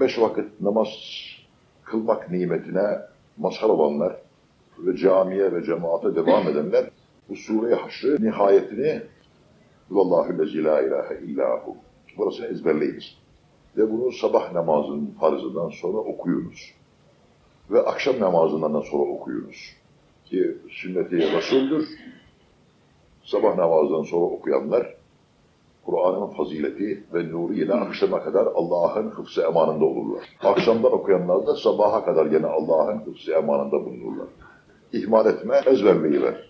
beş vakit namaz kılmak nimetine mazhar olanlar ve camiye ve cemaate devam edenler bu sure-i haşrı nihayetini Vallahu lezi la ilahe illahu. Burasını ezberleyiniz. Ve bunu sabah namazının farzından sonra okuyunuz. Ve akşam namazından da sonra okuyunuz. Ki sünneti Resul'dür. Sabah namazından sonra okuyanlar Kur'an'ın fazileti ve nuruyla akşama kadar Allah'ın hıfzı emanında olurlar. Akşamdan okuyanlar da sabaha kadar yine Allah'ın hıfzı emanında bulunurlar. İhmal etme, ezberleyiver.